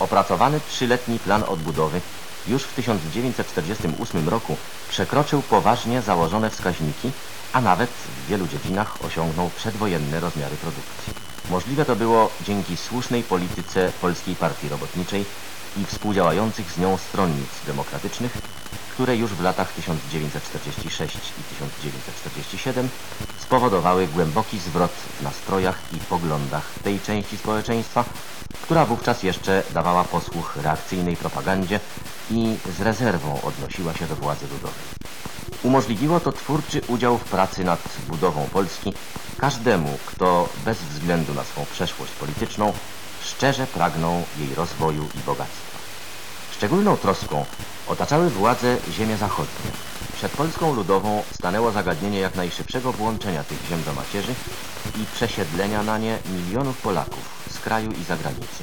Opracowany trzyletni plan odbudowy już w 1948 roku przekroczył poważnie założone wskaźniki, a nawet w wielu dziedzinach osiągnął przedwojenne rozmiary produkcji. Możliwe to było dzięki słusznej polityce Polskiej Partii Robotniczej i współdziałających z nią stronnic demokratycznych, które już w latach 1946 i 1947 spowodowały głęboki zwrot w nastrojach i poglądach tej części społeczeństwa, która wówczas jeszcze dawała posłuch reakcyjnej propagandzie i z rezerwą odnosiła się do władzy ludowej. Umożliwiło to twórczy udział w pracy nad budową Polski każdemu, kto bez względu na swą przeszłość polityczną szczerze pragnął jej rozwoju i bogactwa. Szczególną troską otaczały władze ziemie zachodnie. Przed Polską Ludową stanęło zagadnienie jak najszybszego włączenia tych ziem do macierzy i przesiedlenia na nie milionów Polaków z kraju i zagranicy.